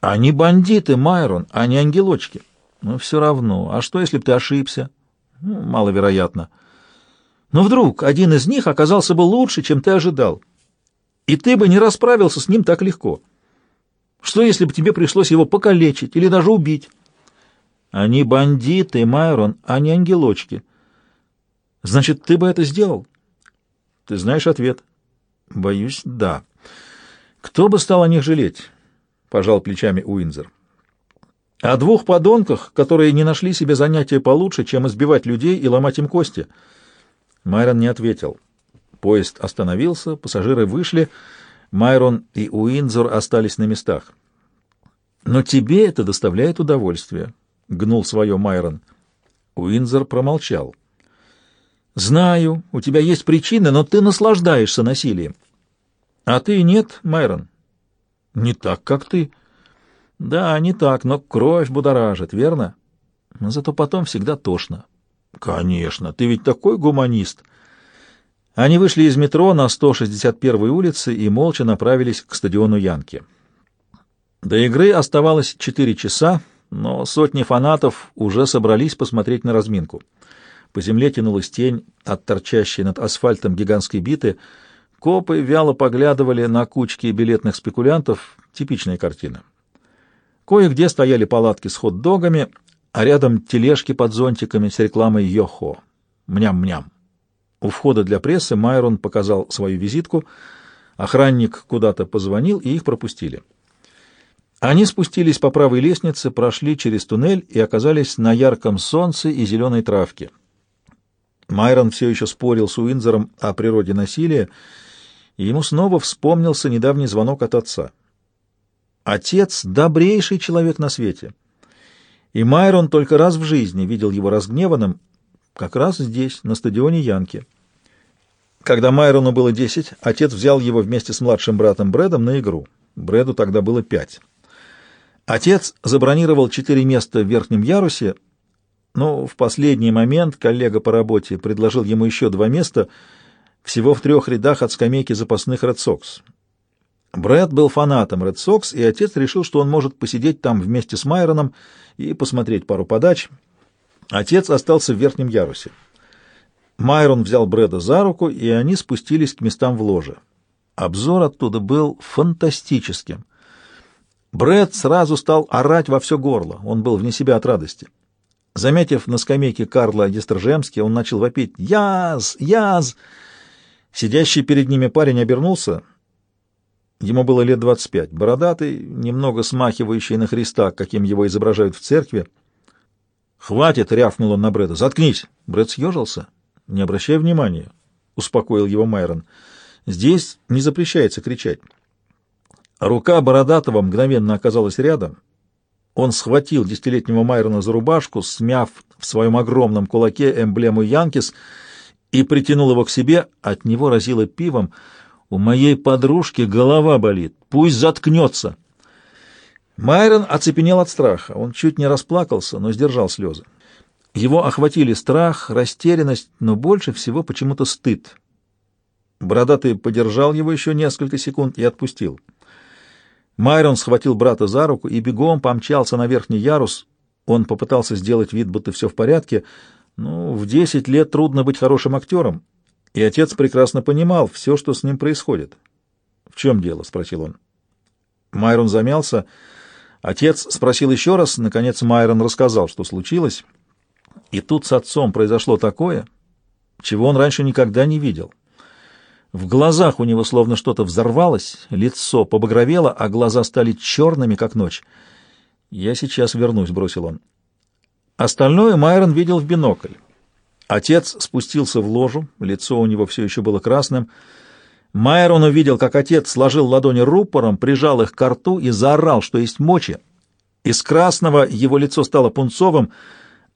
Они бандиты, Майрон, а не ангелочки. Но все равно. А что, если бы ты ошибся? Ну, маловероятно. Но вдруг один из них оказался бы лучше, чем ты ожидал. И ты бы не расправился с ним так легко. Что, если бы тебе пришлось его покалечить или даже убить? Они бандиты, Майрон, а не ангелочки. Значит, ты бы это сделал? Ты знаешь ответ? Боюсь, да. Кто бы стал о них жалеть? Пожал плечами Уинзер. О двух подонках, которые не нашли себе занятия получше, чем избивать людей и ломать им кости. Майрон не ответил. Поезд остановился, пассажиры вышли, Майрон и Уинзер остались на местах. «Но тебе это доставляет удовольствие», — гнул свое Майрон. Уинзер промолчал. «Знаю, у тебя есть причины, но ты наслаждаешься насилием». «А ты нет, Майрон?» «Не так, как ты». «Да, не так, но кровь будоражит, верно?» «Но зато потом всегда тошно». «Конечно, ты ведь такой гуманист». Они вышли из метро на 161-й улице и молча направились к стадиону Янки. До игры оставалось 4 часа, но сотни фанатов уже собрались посмотреть на разминку. По земле тянулась тень от торчащей над асфальтом гигантской биты. Копы вяло поглядывали на кучки билетных спекулянтов. Типичная картина. Кое-где стояли палатки с хот-догами, а рядом тележки под зонтиками с рекламой «Йохо». Мням-мням. У входа для прессы Майрон показал свою визитку. Охранник куда-то позвонил, и их пропустили. Они спустились по правой лестнице, прошли через туннель и оказались на ярком солнце и зеленой травке. Майрон все еще спорил с Уинзером о природе насилия, и ему снова вспомнился недавний звонок от отца. Отец — добрейший человек на свете. И Майрон только раз в жизни видел его разгневанным, как раз здесь, на стадионе Янки. Когда Майрону было десять, отец взял его вместе с младшим братом Брэдом на игру. Брэду тогда было пять. Отец забронировал четыре места в верхнем ярусе, но в последний момент коллега по работе предложил ему еще два места, всего в трех рядах от скамейки запасных Ред Сокс. Брэд был фанатом Ред Сокс, и отец решил, что он может посидеть там вместе с Майроном и посмотреть пару подач. Отец остался в верхнем ярусе. Майрон взял Брэда за руку, и они спустились к местам в ложе. Обзор оттуда был фантастическим. Брэд сразу стал орать во все горло, он был вне себя от радости. Заметив на скамейке Карла Дистржемски, он начал вопить «Яз! Яз!». Сидящий перед ними парень обернулся. Ему было лет двадцать пять, бородатый, немного смахивающий на Христа, каким его изображают в церкви. «Хватит!» — рявкнул он на Брэда. «Заткнись!» Брэд съежился. «Не обращай внимания», — успокоил его Майрон. «Здесь не запрещается кричать». Рука Бородатого мгновенно оказалась рядом. Он схватил десятилетнего Майрона за рубашку, смяв в своем огромном кулаке эмблему Янкис и притянул его к себе. От него разило пивом. «У моей подружки голова болит. Пусть заткнется!» Майрон оцепенел от страха. Он чуть не расплакался, но сдержал слезы. Его охватили страх, растерянность, но больше всего почему-то стыд. Бородатый подержал его еще несколько секунд и отпустил. Майрон схватил брата за руку и бегом помчался на верхний ярус. Он попытался сделать вид, будто все в порядке. Ну, в десять лет трудно быть хорошим актером, и отец прекрасно понимал все, что с ним происходит. — В чем дело? — спросил он. Майрон замялся. Отец спросил еще раз. Наконец Майрон рассказал, что случилось. И тут с отцом произошло такое, чего он раньше никогда не видел. В глазах у него словно что-то взорвалось, лицо побагровело, а глаза стали черными, как ночь. «Я сейчас вернусь», — бросил он. Остальное Майрон видел в бинокль. Отец спустился в ложу, лицо у него все еще было красным. Майрон увидел, как отец сложил ладони рупором, прижал их к рту и заорал, что есть мочи. Из красного его лицо стало пунцовым.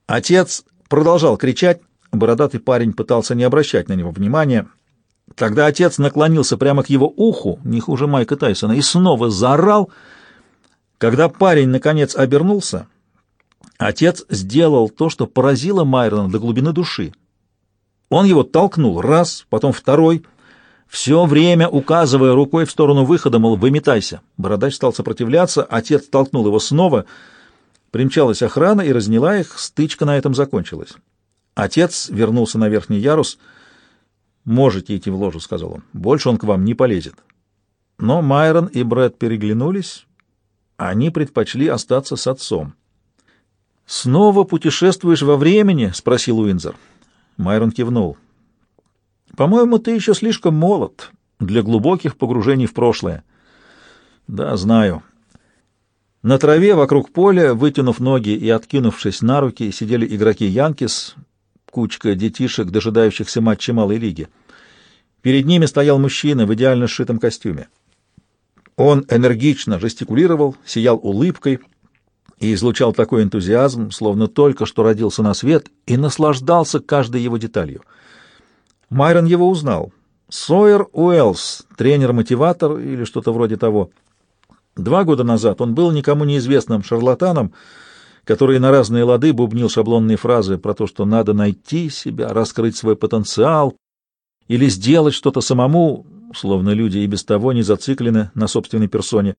Отец продолжал кричать. Бородатый парень пытался не обращать на него внимания. Тогда отец наклонился прямо к его уху, не хуже Майка Тайсона, и снова заорал. Когда парень, наконец, обернулся, отец сделал то, что поразило Майрона до глубины души. Он его толкнул раз, потом второй. все время указывая рукой в сторону выхода, мол, выметайся. Бородач стал сопротивляться, отец толкнул его снова. Примчалась охрана и разняла их, стычка на этом закончилась. Отец вернулся на верхний ярус. «Можете идти в ложу», — сказал он. «Больше он к вам не полезет». Но Майрон и Брэд переглянулись. Они предпочли остаться с отцом. «Снова путешествуешь во времени?» — спросил Уинзер. Майрон кивнул. По-моему, ты еще слишком молод для глубоких погружений в прошлое. Да, знаю. На траве вокруг поля, вытянув ноги и откинувшись на руки, сидели игроки Янкис, кучка детишек, дожидающихся матча малой лиги. Перед ними стоял мужчина в идеально сшитом костюме. Он энергично жестикулировал, сиял улыбкой и излучал такой энтузиазм, словно только что родился на свет, и наслаждался каждой его деталью — Майрон его узнал. Сойер Уэллс, тренер-мотиватор или что-то вроде того. Два года назад он был никому неизвестным шарлатаном, который на разные лады бубнил шаблонные фразы про то, что надо найти себя, раскрыть свой потенциал или сделать что-то самому, словно люди и без того не зациклены на собственной персоне.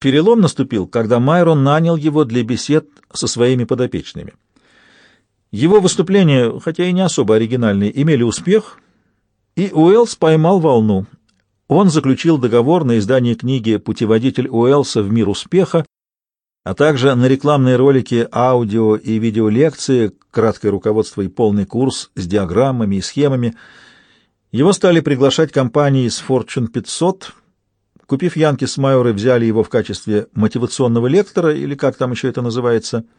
Перелом наступил, когда Майрон нанял его для бесед со своими подопечными. Его выступления, хотя и не особо оригинальные, имели успех, и Уэллс поймал волну. Он заключил договор на издание книги «Путеводитель Уэллса в мир успеха», а также на рекламные ролики, аудио и видеолекции, краткое руководство и полный курс с диаграммами и схемами. Его стали приглашать компании с Fortune 500. Купив Янки с Майорой, взяли его в качестве мотивационного лектора, или как там еще это называется –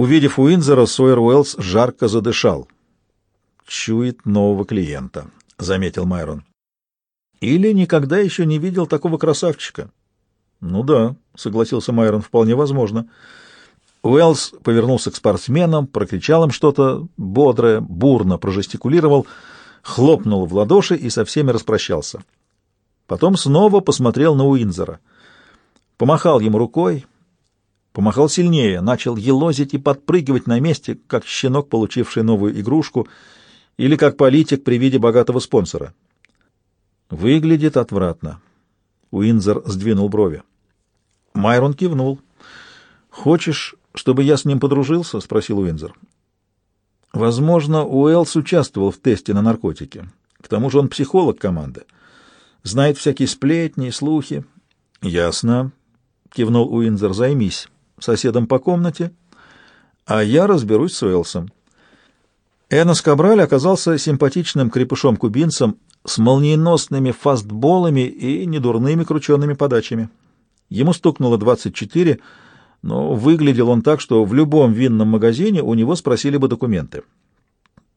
Увидев Уинзера, Сойер Уэллс жарко задышал. «Чует нового клиента», — заметил Майрон. «Или никогда еще не видел такого красавчика». «Ну да», — согласился Майрон, — «вполне возможно». Уэллс повернулся к спортсменам, прокричал им что-то бодрое, бурно прожестикулировал, хлопнул в ладоши и со всеми распрощался. Потом снова посмотрел на Уинзера. Помахал ему рукой, Помахал сильнее, начал елозить и подпрыгивать на месте, как щенок, получивший новую игрушку, или как политик при виде богатого спонсора. Выглядит отвратно. Уинзер сдвинул брови. Майрон кивнул. «Хочешь, чтобы я с ним подружился?» — спросил Уинзер. Возможно, Уэллс участвовал в тесте на наркотики. К тому же он психолог команды. Знает всякие сплетни и слухи. «Ясно», — кивнул Уинзер, — «займись» соседом по комнате, а я разберусь с Уэлсом. Энос Кабраль оказался симпатичным крепышом-кубинцем с молниеносными фастболами и недурными крученными подачами. Ему стукнуло 24, но выглядел он так, что в любом винном магазине у него спросили бы документы.